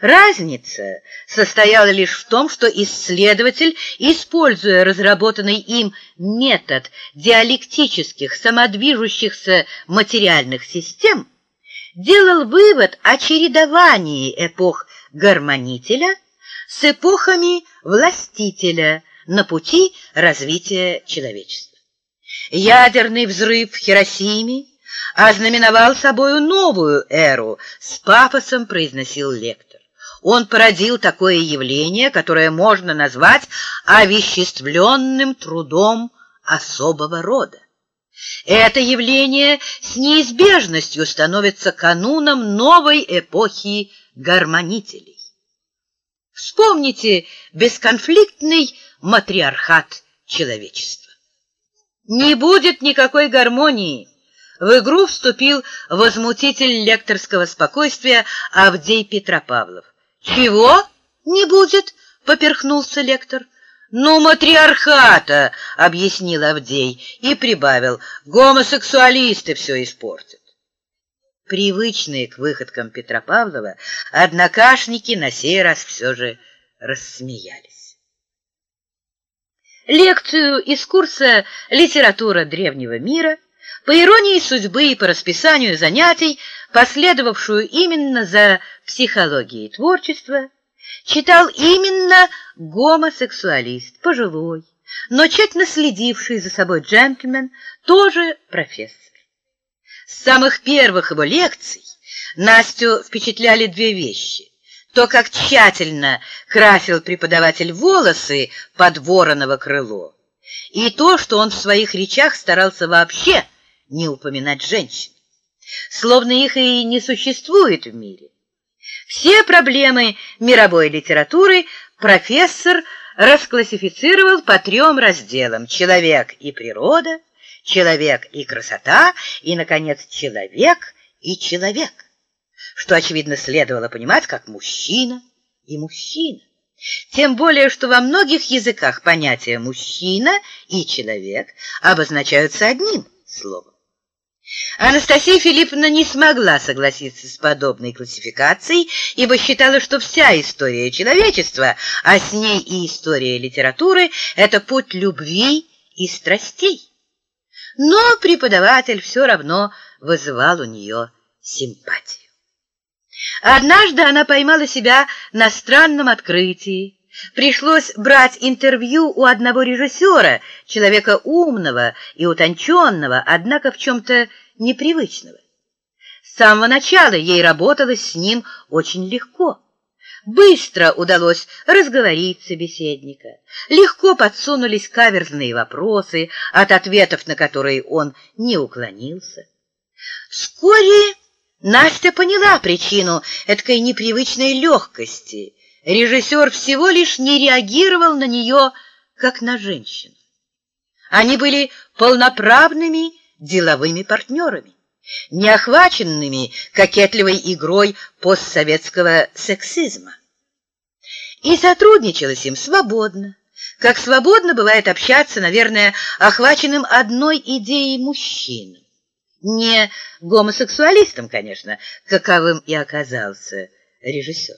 Разница состояла лишь в том, что исследователь, используя разработанный им метод диалектических самодвижущихся материальных систем, делал вывод о чередовании эпох гармонителя с эпохами властителя на пути развития человечества. Ядерный взрыв в Хиросиме ознаменовал собою новую эру, с пафосом произносил лектор. Он породил такое явление, которое можно назвать овеществленным трудом особого рода. Это явление с неизбежностью становится кануном новой эпохи гармонителей. Вспомните бесконфликтный матриархат человечества. Не будет никакой гармонии. В игру вступил возмутитель лекторского спокойствия Авдей Петропавлов. «Чего не будет?» — поперхнулся лектор. «Ну, матриархата!» — объяснил Авдей и прибавил. «Гомосексуалисты все испортят». Привычные к выходкам Петропавлова, однокашники на сей раз все же рассмеялись. Лекцию из курса «Литература древнего мира» по иронии судьбы и по расписанию занятий, последовавшую именно за психологией творчества, читал именно гомосексуалист, пожилой, но тщательно следивший за собой джентльмен, тоже профессор. С самых первых его лекций Настю впечатляли две вещи. То, как тщательно красил преподаватель волосы под вороново крыло, и то, что он в своих речах старался вообще не упоминать женщин, словно их и не существует в мире. Все проблемы мировой литературы профессор расклассифицировал по трем разделам «Человек и природа», «Человек и красота» и, наконец, «Человек и человек», что, очевидно, следовало понимать как мужчина и мужчина. Тем более, что во многих языках понятия «мужчина» и «человек» обозначаются одним словом. Анастасия Филипповна не смогла согласиться с подобной классификацией, ибо считала, что вся история человечества, а с ней и история литературы, это путь любви и страстей. Но преподаватель все равно вызывал у нее симпатию. Однажды она поймала себя на странном открытии. Пришлось брать интервью у одного режиссера, человека умного и утонченного, однако в чем-то непривычного. С самого начала ей работалось с ним очень легко. Быстро удалось разговорить собеседника. Легко подсунулись каверзные вопросы, от ответов на которые он не уклонился. Вскоре Настя поняла причину этой непривычной легкости. Режиссер всего лишь не реагировал на нее, как на женщину. Они были полноправными деловыми партнерами, не охваченными кокетливой игрой постсоветского сексизма. И сотрудничалось им свободно, как свободно бывает общаться, наверное, охваченным одной идеей мужчинам. Не гомосексуалистом, конечно, каковым и оказался режиссер.